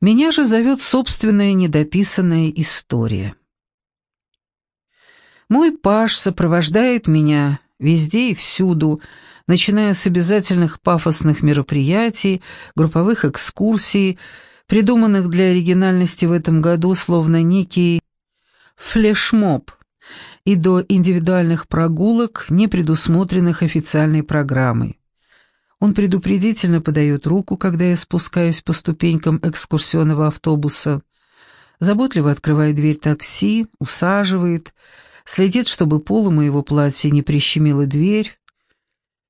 Меня же зовет собственная недописанная история. Мой паш сопровождает меня везде и всюду, начиная с обязательных пафосных мероприятий, групповых экскурсий, придуманных для оригинальности в этом году словно некий флешмоб, и до индивидуальных прогулок, не предусмотренных официальной программой. Он предупредительно подает руку, когда я спускаюсь по ступенькам экскурсионного автобуса, заботливо открывает дверь такси, усаживает, следит, чтобы полу моего платья не прищемила дверь.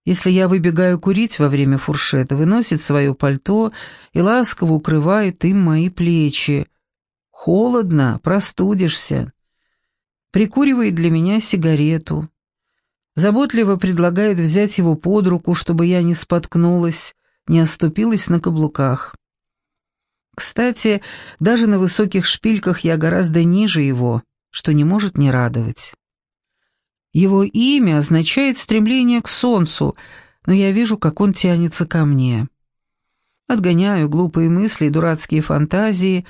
Если я выбегаю курить во время фуршета, выносит свое пальто и ласково укрывает им мои плечи. Холодно, простудишься. Прикуривает для меня сигарету заботливо предлагает взять его под руку, чтобы я не споткнулась, не оступилась на каблуках. Кстати, даже на высоких шпильках я гораздо ниже его, что не может не радовать. Его имя означает стремление к солнцу, но я вижу, как он тянется ко мне. Отгоняю глупые мысли и дурацкие фантазии,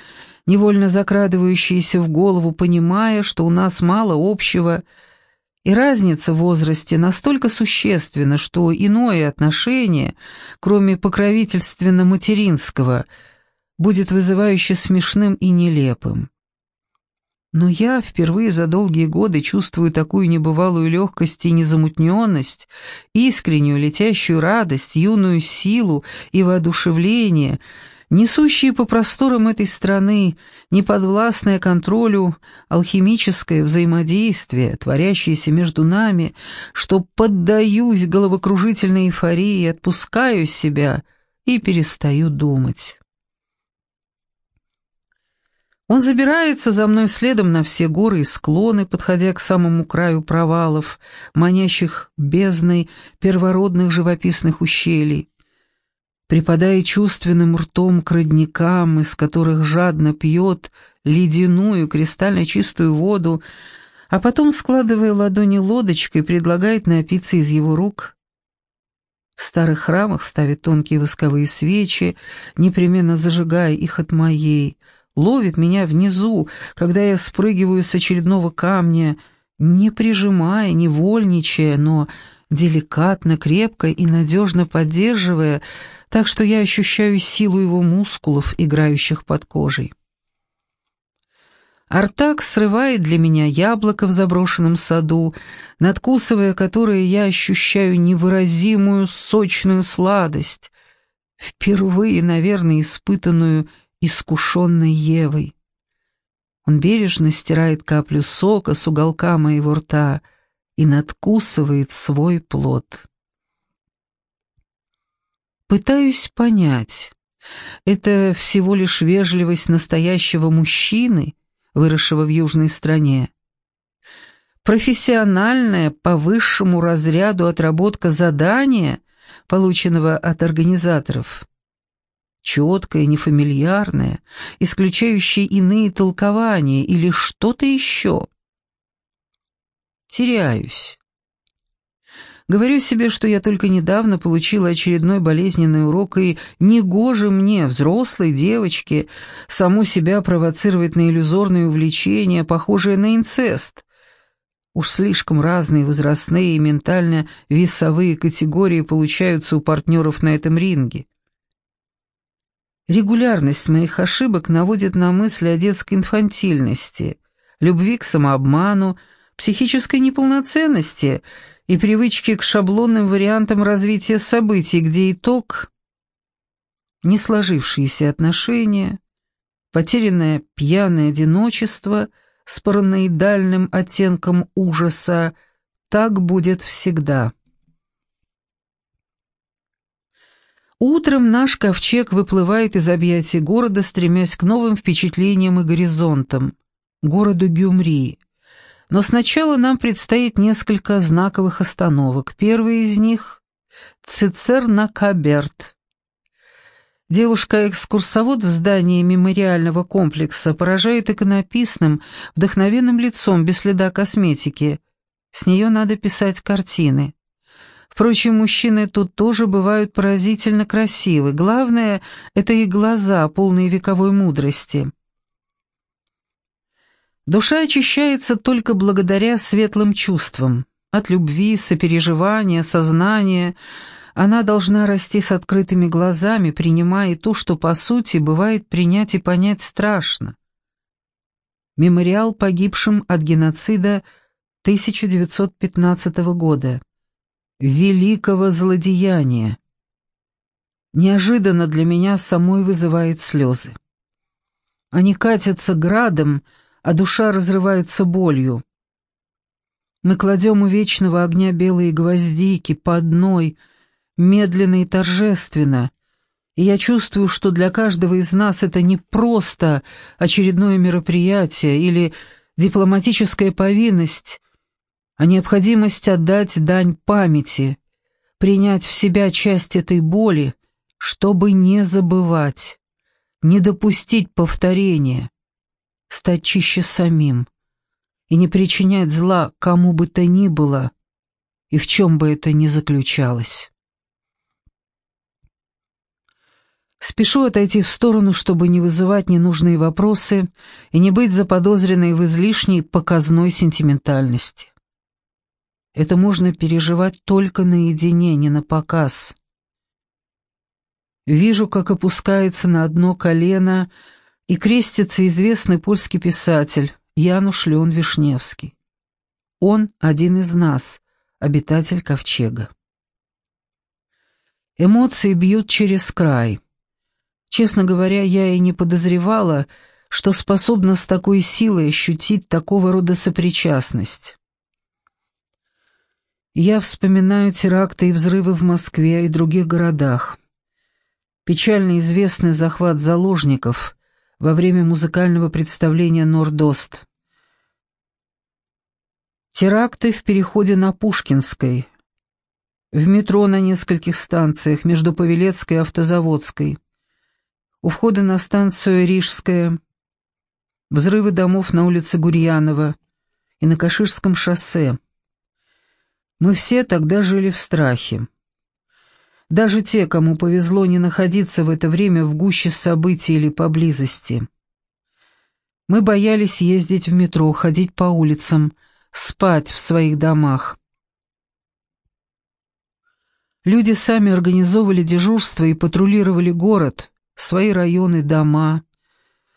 невольно закрадывающиеся в голову, понимая, что у нас мало общего — и разница в возрасте настолько существенна, что иное отношение, кроме покровительственно-материнского, будет вызывающе смешным и нелепым. Но я впервые за долгие годы чувствую такую небывалую легкость и незамутненность, искреннюю летящую радость, юную силу и воодушевление — несущие по просторам этой страны, неподвластное контролю, алхимическое взаимодействие, творящееся между нами, что поддаюсь головокружительной эйфории, отпускаю себя и перестаю думать. Он забирается за мной следом на все горы и склоны, подходя к самому краю провалов, манящих бездной первородных живописных ущелий припадая чувственным ртом к родникам, из которых жадно пьет ледяную кристально чистую воду, а потом, складывая ладони лодочкой, предлагает напиться из его рук. В старых храмах ставит тонкие восковые свечи, непременно зажигая их от моей, ловит меня внизу, когда я спрыгиваю с очередного камня, не прижимая, не вольничая, но деликатно, крепко и надежно поддерживая, так что я ощущаю силу его мускулов, играющих под кожей. Артак срывает для меня яблоко в заброшенном саду, надкусывая которое я ощущаю невыразимую сочную сладость, впервые, наверное, испытанную искушенной Евой. Он бережно стирает каплю сока с уголка моего рта и надкусывает свой плод. Пытаюсь понять, это всего лишь вежливость настоящего мужчины, выросшего в южной стране. Профессиональная по высшему разряду отработка задания, полученного от организаторов. Четкое, нефамильярное, исключающее иные толкования или что-то еще. Теряюсь. Говорю себе, что я только недавно получила очередной болезненный урок, и негоже мне, взрослой девочке, саму себя провоцировать на иллюзорные увлечения, похожие на инцест. Уж слишком разные возрастные и ментально-весовые категории получаются у партнеров на этом ринге. Регулярность моих ошибок наводит на мысли о детской инфантильности, любви к самообману, психической неполноценности — и привычки к шаблонным вариантам развития событий, где итог — не сложившиеся отношения, потерянное пьяное одиночество с параноидальным оттенком ужаса, так будет всегда. Утром наш ковчег выплывает из объятий города, стремясь к новым впечатлениям и горизонтам, городу Гюмри, но сначала нам предстоит несколько знаковых остановок. Первая из них — Цицерна-Каберт. Девушка-экскурсовод в здании мемориального комплекса поражает иконописным, вдохновенным лицом без следа косметики. С нее надо писать картины. Впрочем, мужчины тут тоже бывают поразительно красивы. Главное — это их глаза, полные вековой мудрости. Душа очищается только благодаря светлым чувствам. От любви, сопереживания, сознания она должна расти с открытыми глазами, принимая то, что по сути бывает принять и понять страшно. Мемориал погибшим от геноцида 1915 года. Великого злодеяния. Неожиданно для меня самой вызывает слезы. Они катятся градом, а душа разрывается болью. Мы кладем у вечного огня белые гвоздики по одной, медленно и торжественно, и я чувствую, что для каждого из нас это не просто очередное мероприятие или дипломатическая повинность, а необходимость отдать дань памяти, принять в себя часть этой боли, чтобы не забывать, не допустить повторения, стать чище самим и не причинять зла кому бы то ни было и в чем бы это ни заключалось. Спешу отойти в сторону, чтобы не вызывать ненужные вопросы и не быть заподозренной в излишней показной сентиментальности. Это можно переживать только наедине, не на показ. Вижу, как опускается на одно колено и крестится известный польский писатель Януш Леон Вишневский. Он один из нас, обитатель ковчега. Эмоции бьют через край. Честно говоря, я и не подозревала, что способна с такой силой ощутить такого рода сопричастность. Я вспоминаю теракты и взрывы в Москве и других городах. Печально известный захват заложников во время музыкального представления «Нордост». Теракты в переходе на Пушкинской, в метро на нескольких станциях между Павелецкой и Автозаводской у входа на станцию Рижская, взрывы домов на улице Гурьянова и на Каширском шоссе. Мы все тогда жили в страхе. Даже те, кому повезло не находиться в это время в гуще событий или поблизости. Мы боялись ездить в метро, ходить по улицам, спать в своих домах. Люди сами организовывали дежурство и патрулировали город, свои районы, дома,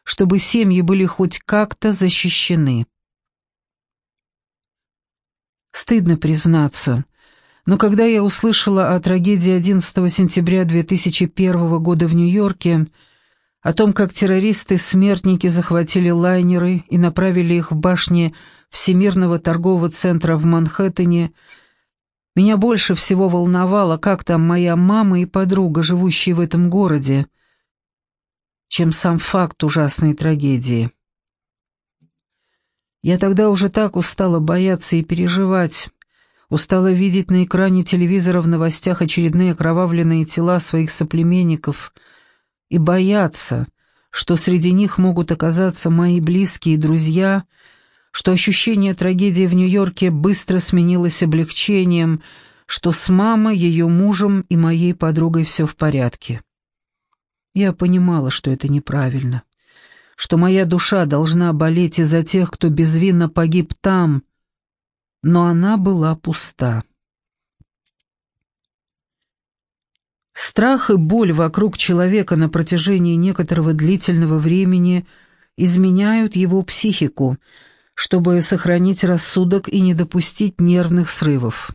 чтобы семьи были хоть как-то защищены. Стыдно признаться, но когда я услышала о трагедии 11 сентября 2001 года в Нью-Йорке, о том, как террористы-смертники захватили лайнеры и направили их в башни Всемирного торгового центра в Манхэттене, меня больше всего волновало, как там моя мама и подруга, живущие в этом городе, чем сам факт ужасной трагедии. Я тогда уже так устала бояться и переживать, устала видеть на экране телевизора в новостях очередные окровавленные тела своих соплеменников и бояться, что среди них могут оказаться мои близкие друзья, что ощущение трагедии в Нью-Йорке быстро сменилось облегчением, что с мамой, ее мужем и моей подругой все в порядке. Я понимала, что это неправильно, что моя душа должна болеть из-за тех, кто безвинно погиб там, но она была пуста. Страх и боль вокруг человека на протяжении некоторого длительного времени изменяют его психику, чтобы сохранить рассудок и не допустить нервных срывов.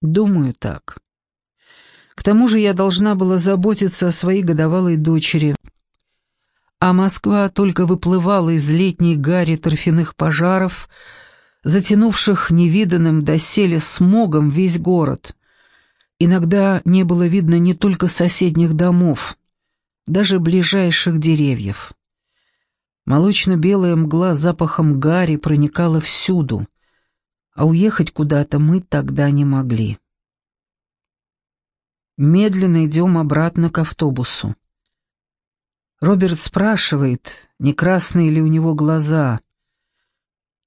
Думаю так. К тому же я должна была заботиться о своей годовалой дочери. А Москва только выплывала из летней гари торфяных пожаров, затянувших невиданным доселе смогом весь город. Иногда не было видно не только соседних домов, даже ближайших деревьев. Молочно-белая мгла с запахом гари проникала всюду, а уехать куда-то мы тогда не могли. Медленно идем обратно к автобусу. Роберт спрашивает, не красные ли у него глаза.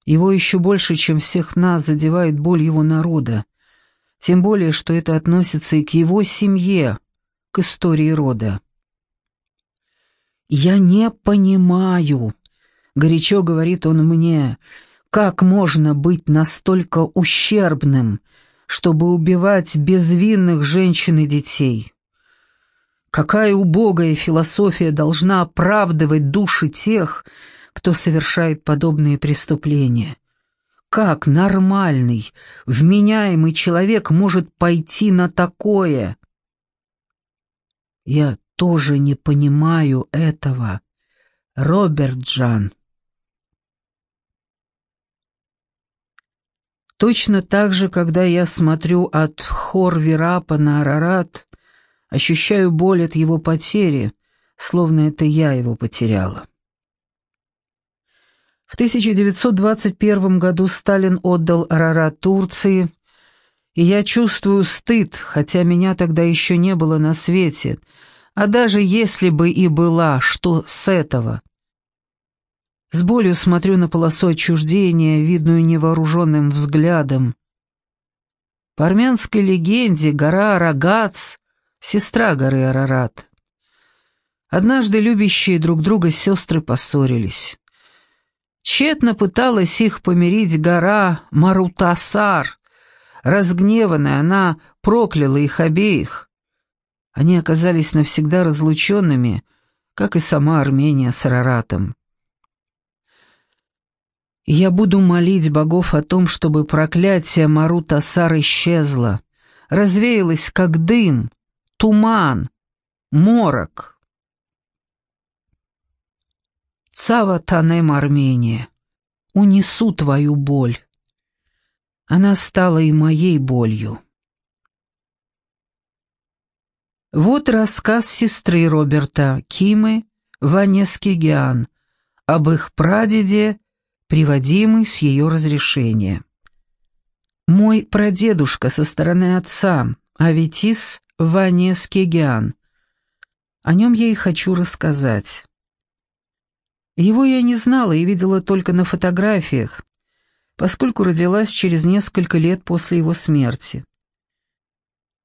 Его еще больше, чем всех нас, задевает боль его народа. тем более, что это относится и к его семье, к истории рода. «Я не понимаю», — горячо говорит он мне, — «как можно быть настолько ущербным, чтобы убивать безвинных женщин и детей? Какая убогая философия должна оправдывать души тех, кто совершает подобные преступления?» Как нормальный, вменяемый человек может пойти на такое? Я тоже не понимаю этого, Роберт Джан. Точно так же, когда я смотрю от Хор-Вирапа на Арарат, ощущаю боль от его потери, словно это я его потеряла. В 1921 году Сталин отдал Арарат Турции, и я чувствую стыд, хотя меня тогда еще не было на свете, а даже если бы и была, что с этого? С болью смотрю на полосу отчуждения, видную невооруженным взглядом. По армянской легенде гора Арагац — сестра горы Арарат. Однажды любящие друг друга сестры поссорились. Тщетно пыталась их помирить гора Марутасар. Разгневанная, она прокляла их обеих. Они оказались навсегда разлученными, как и сама Армения с Араратом. Я буду молить богов о том, чтобы проклятие Марутасар исчезло, развеялось, как дым, туман, морок. Цава Танем Армения, унесу твою боль. Она стала и моей болью. Вот рассказ сестры Роберта, Кимы, Ванескигиан, об их прадеде, приводимый с ее разрешения. Мой прадедушка со стороны отца, Аветис Ванескигиан. О нем я и хочу рассказать. Его я не знала и видела только на фотографиях, поскольку родилась через несколько лет после его смерти.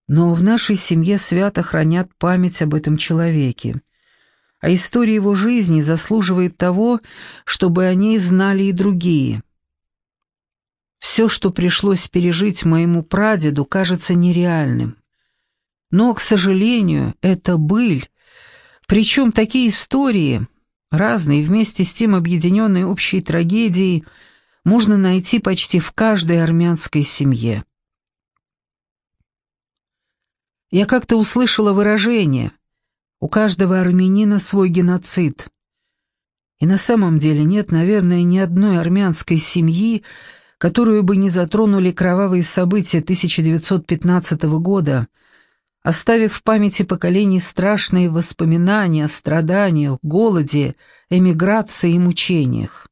Но в нашей семье свято хранят память об этом человеке, а история его жизни заслуживает того, чтобы о ней знали и другие. Все, что пришлось пережить моему прадеду, кажется нереальным. Но, к сожалению, это быль, причем такие истории Разные, вместе с тем объединенные общей трагедией, можно найти почти в каждой армянской семье. Я как-то услышала выражение «У каждого армянина свой геноцид». И на самом деле нет, наверное, ни одной армянской семьи, которую бы не затронули кровавые события 1915 года – оставив в памяти поколений страшные воспоминания о страданиях, голоде, эмиграции и мучениях.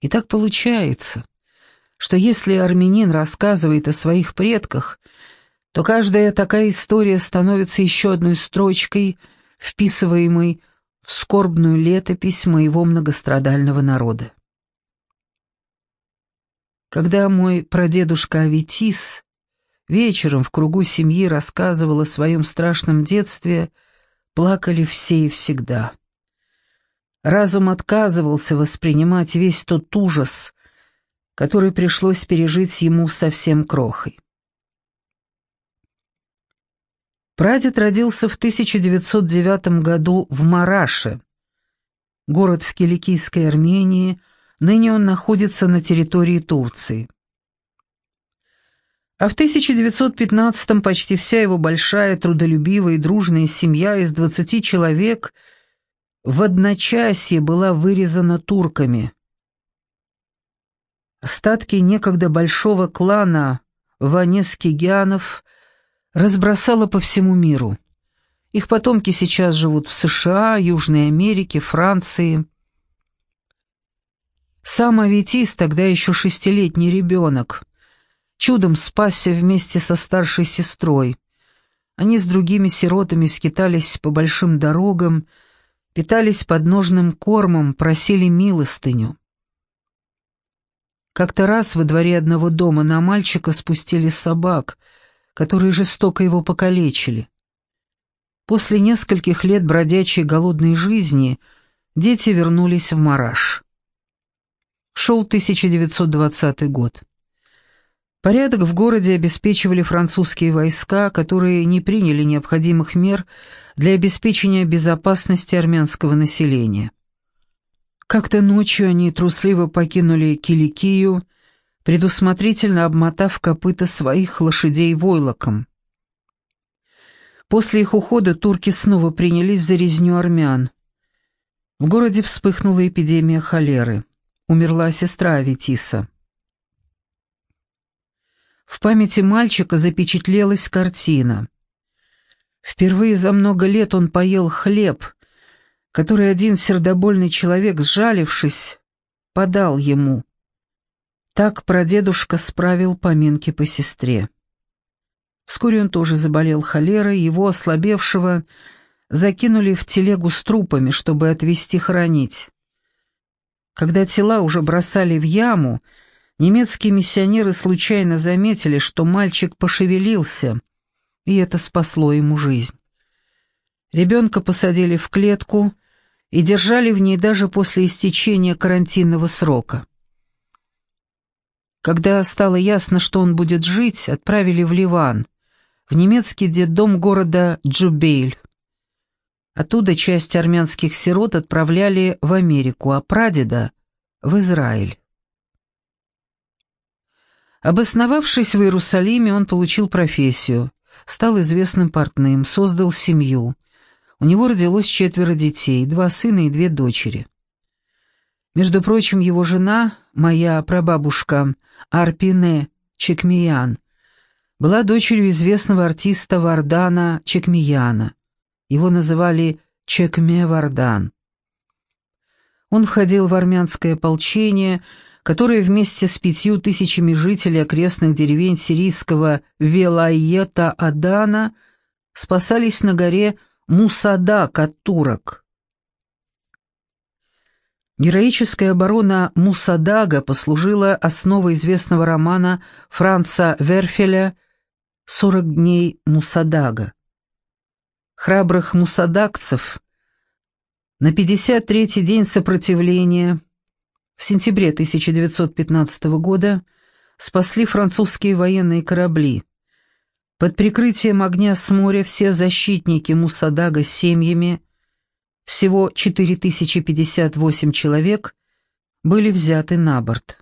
И так получается, что если армянин рассказывает о своих предках, то каждая такая история становится еще одной строчкой, вписываемой в скорбную летопись моего многострадального народа. Когда мой прадедушка Аветис вечером в кругу семьи рассказывал о своем страшном детстве, плакали все и всегда. Разум отказывался воспринимать весь тот ужас, который пришлось пережить ему совсем крохой. Прадед родился в 1909 году в Мараше, город в Киликийской Армении, ныне он находится на территории Турции. А в 1915-м почти вся его большая, трудолюбивая и дружная семья из 20 человек в одночасье была вырезана турками. Остатки некогда большого клана Ванескигянов разбросало по всему миру. Их потомки сейчас живут в США, Южной Америке, Франции. Сам Аветис, тогда еще шестилетний ребенок, чудом спасся вместе со старшей сестрой. Они с другими сиротами скитались по большим дорогам, питались подножным кормом, просили милостыню. Как-то раз во дворе одного дома на мальчика спустили собак, которые жестоко его покалечили. После нескольких лет бродячей голодной жизни дети вернулись в Мараш. Шел 1920 год. Порядок в городе обеспечивали французские войска, которые не приняли необходимых мер для обеспечения безопасности армянского населения. Как-то ночью они трусливо покинули Киликию, предусмотрительно обмотав копыта своих лошадей войлоком. После их ухода турки снова принялись за резню армян. В городе вспыхнула эпидемия холеры. Умерла сестра Аветиса. В памяти мальчика запечатлелась картина. Впервые за много лет он поел хлеб, который один сердобольный человек, сжалившись, подал ему. Так прадедушка справил поминки по сестре. Вскоре он тоже заболел холерой, его ослабевшего закинули в телегу с трупами, чтобы отвезти хоронить. Когда тела уже бросали в яму, Немецкие миссионеры случайно заметили, что мальчик пошевелился, и это спасло ему жизнь. Ребенка посадили в клетку и держали в ней даже после истечения карантинного срока. Когда стало ясно, что он будет жить, отправили в Ливан, в немецкий детдом города Джубейль. Оттуда часть армянских сирот отправляли в Америку, а прадеда — в Израиль. Обосновавшись в Иерусалиме, он получил профессию, стал известным портным, создал семью. У него родилось четверо детей, два сына и две дочери. Между прочим, его жена, моя прабабушка Арпине Чекмиян, была дочерью известного артиста Вардана Чекмияна. Его называли Чекме Вардан. Он входил в армянское ополчение, которые вместе с пятью тысячами жителей окрестных деревень сирийского Велайета-Адана спасались на горе Мусадак от турок. Героическая оборона Мусадага послужила основой известного романа Франца Верфеля «Сорок дней Мусадага». Храбрых мусадагцев на 53-й день сопротивления – в сентябре 1915 года спасли французские военные корабли. Под прикрытием огня с моря все защитники Мусадага с семьями, всего 4058 человек, были взяты на борт.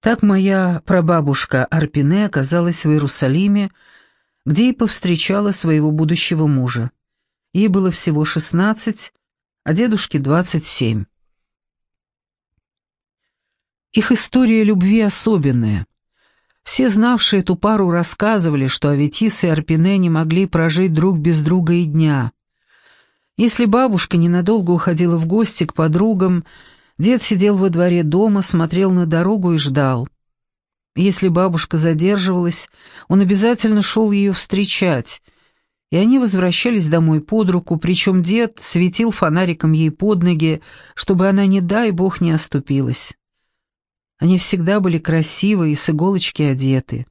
Так моя прабабушка Арпине оказалась в Иерусалиме, где и повстречала своего будущего мужа. Ей было всего 16, а дедушке 27. Их история любви особенная. Все знавшие эту пару рассказывали, что Аветис и Арпине не могли прожить друг без друга и дня. Если бабушка ненадолго уходила в гости к подругам, дед сидел во дворе дома, смотрел на дорогу и ждал. Если бабушка задерживалась, он обязательно шел ее встречать, и они возвращались домой под руку, причем дед светил фонариком ей под ноги, чтобы она, не дай бог, не оступилась. Они всегда были красивы и с иголочки одеты.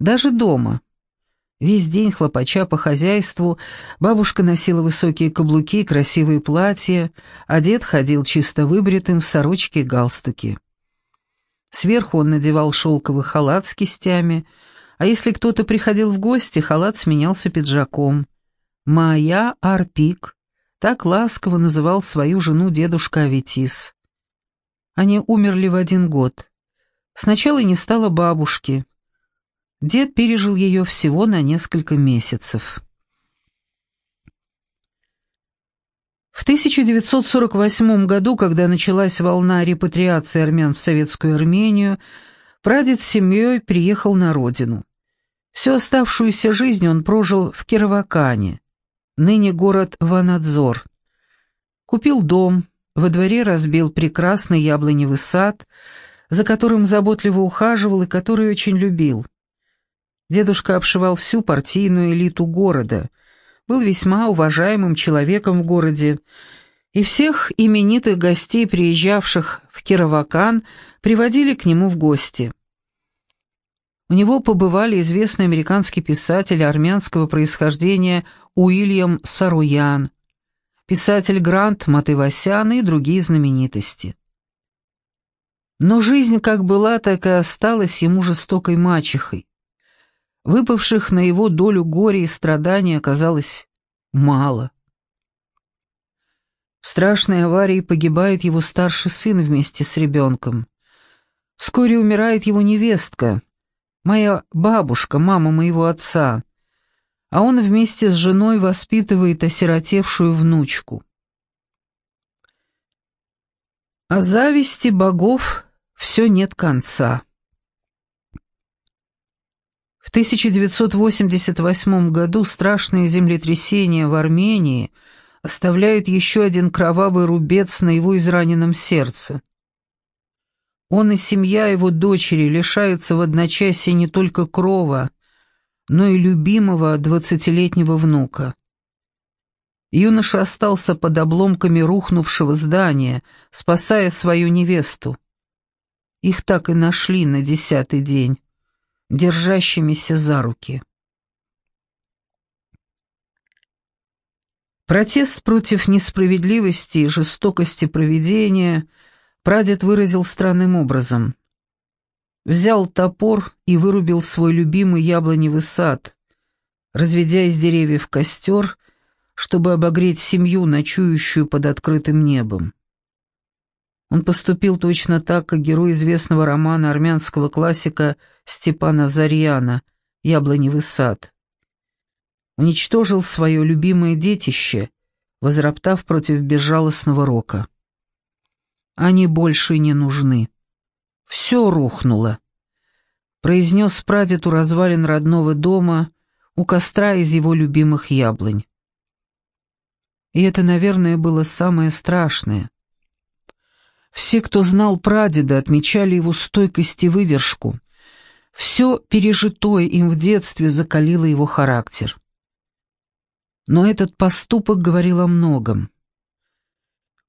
Даже дома. Весь день хлопача по хозяйству, бабушка носила высокие каблуки и красивые платья, а дед ходил чисто выбритым в сорочке и галстуке. Сверху он надевал шелковый халат с кистями, а если кто-то приходил в гости, халат сменялся пиджаком. «Моя Арпик», так ласково называл свою жену дедушка Аветис. Они умерли в один год. Сначала не стало бабушки. Дед пережил ее всего на несколько месяцев. В 1948 году, когда началась волна репатриации армян в Советскую Армению, прадед с семьей приехал на родину. Всю оставшуюся жизнь он прожил в Кировакане, ныне город Ванадзор. Купил дом, во дворе разбил прекрасный яблоневый сад, за которым заботливо ухаживал и который очень любил. Дедушка обшивал всю партийную элиту города, был весьма уважаемым человеком в городе И всех именитых гостей, приезжавших в Кировакан, приводили к нему в гости. У него побывали известный американский писатель армянского происхождения Уильям Саруян, писатель Грант Матывасян и другие знаменитости. Но жизнь как была, так и осталась ему жестокой мачехой. Выпавших на его долю горя и страданий оказалось мало. В страшной аварии погибает его старший сын вместе с ребенком. Вскоре умирает его невестка, моя бабушка, мама моего отца, а он вместе с женой воспитывает осиротевшую внучку. О зависти богов все нет конца. В 1988 году страшные землетрясения в Армении – оставляет еще один кровавый рубец на его израненном сердце. Он и семья его дочери лишаются в одночасье не только крова, но и любимого двадцатилетнего внука. Юноша остался под обломками рухнувшего здания, спасая свою невесту. Их так и нашли на десятый день, держащимися за руки. Протест против несправедливости и жестокости проведения прадед выразил странным образом. Взял топор и вырубил свой любимый яблоневый сад, разведя из деревьев костер, чтобы обогреть семью, ночующую под открытым небом. Он поступил точно так, как герой известного романа армянского классика Степана Зарьяна «Яблоневый сад» уничтожил свое любимое детище, возроптав против безжалостного рока. Они больше не нужны. Все рухнуло. Произнес прадед у развалин родного дома, у костра из его любимых яблонь. И это, наверное, было самое страшное. Все, кто знал прадеда, отмечали его стойкость и выдержку. Все пережитое им в детстве закалило его характер но этот поступок говорил о многом.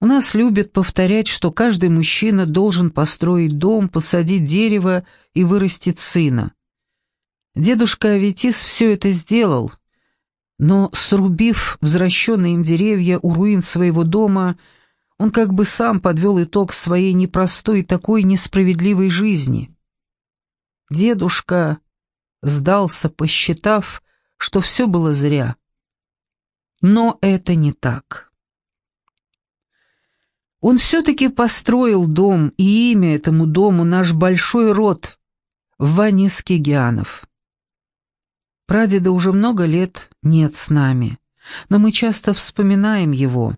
У нас любят повторять, что каждый мужчина должен построить дом, посадить дерево и вырастить сына. Дедушка Аветис все это сделал, но, срубив возвращенные им деревья у руин своего дома, он как бы сам подвел итог своей непростой такой несправедливой жизни. Дедушка сдался, посчитав, что все было зря. Но это не так. Он все-таки построил дом, и имя этому дому наш большой род — Ванискигианов. Прадеда уже много лет нет с нами, но мы часто вспоминаем его.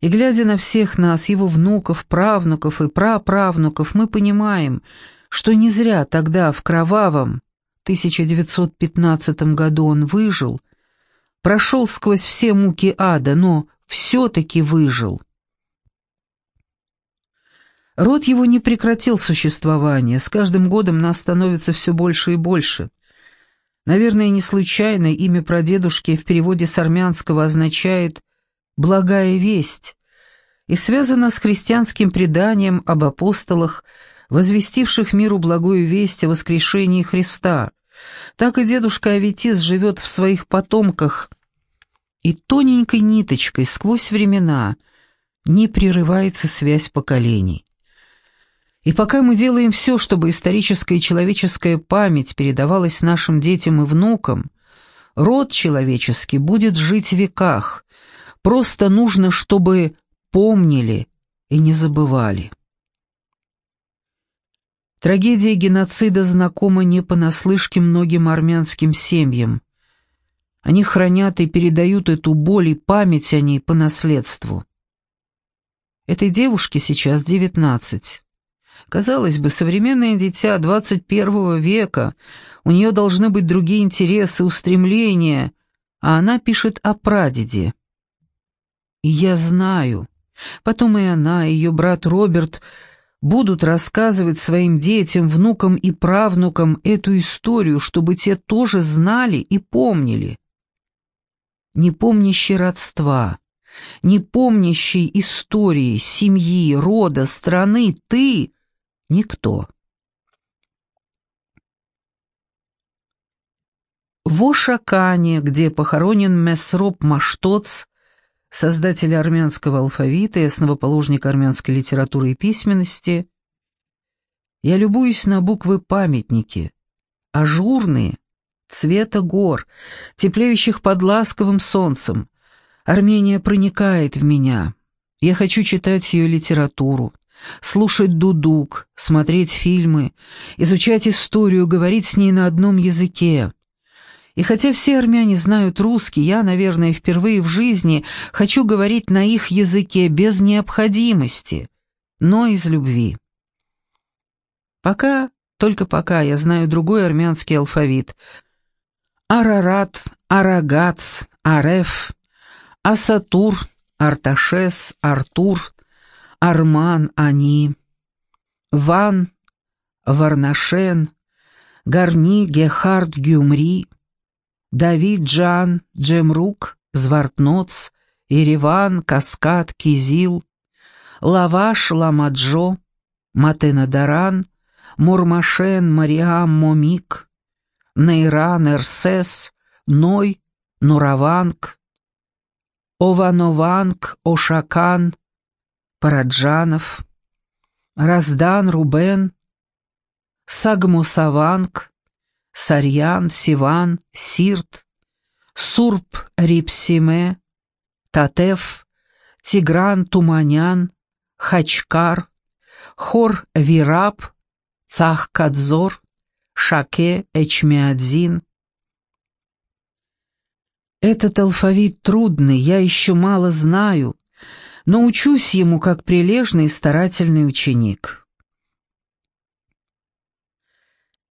И глядя на всех нас, его внуков, правнуков и праправнуков, мы понимаем, что не зря тогда, в кровавом 1915 году он выжил — прошел сквозь все муки ада, но все-таки выжил. Род его не прекратил существование, с каждым годом нас становится все больше и больше. Наверное, не случайно имя прадедушки в переводе с армянского означает «благая весть» и связано с христианским преданием об апостолах, возвестивших миру благую весть о воскрешении Христа. Так и дедушка Аветис живет в своих потомках, и тоненькой ниточкой сквозь времена не прерывается связь поколений. И пока мы делаем все, чтобы историческая и человеческая память передавалась нашим детям и внукам, род человеческий будет жить в веках. Просто нужно, чтобы помнили и не забывали. Трагедия геноцида знакома не понаслышке многим армянским семьям. Они хранят и передают эту боль и память о ней по наследству. Этой девушке сейчас девятнадцать. Казалось бы, современное дитя двадцать первого века, у нее должны быть другие интересы, устремления, а она пишет о прадеде. И я знаю, потом и она, и ее брат Роберт будут рассказывать своим детям, внукам и правнукам эту историю, чтобы те тоже знали и помнили не помнящий родства, не помнящий истории, семьи, рода, страны, ты — никто. В Ошакане, где похоронен Месроп Маштоц, создатель армянского алфавита и основоположник армянской литературы и письменности, я любуюсь на буквы-памятники, ажурные, цвета гор, теплеющих под ласковым солнцем. Армения проникает в меня. Я хочу читать ее литературу, слушать дудук, смотреть фильмы, изучать историю, говорить с ней на одном языке. И хотя все армяне знают русский, я, наверное, впервые в жизни хочу говорить на их языке без необходимости, но из любви. Пока, только пока я знаю другой армянский алфавит. Арарат, Арагац, Ареф, Асатур, Арташес, Артур, Арман, Ани, Ван, Варнашен, Гарни, Гехард, Гюмри, Давид Джан, Джемрук, Звартноц, Ереван, Каскад, Кизил, Лаваш, Ламаджо, Матенадаран, Мурмашен, Мариам, Момик, Нейран, Эрсес, Ной, Нураванг, Ованованг, Ошакан, Параджанов, Раздан, Рубен, Сагмусаванг, Сарьян, Сиван, Сирт, Сурп, Рипсиме, Татеф, Тигран, Туманян, Хачкар, Хор, Вираб, Цах-Кадзор, Шаке, Эчмиадзин. Этот алфавит трудный, я еще мало знаю, но учусь ему как прилежный и старательный ученик.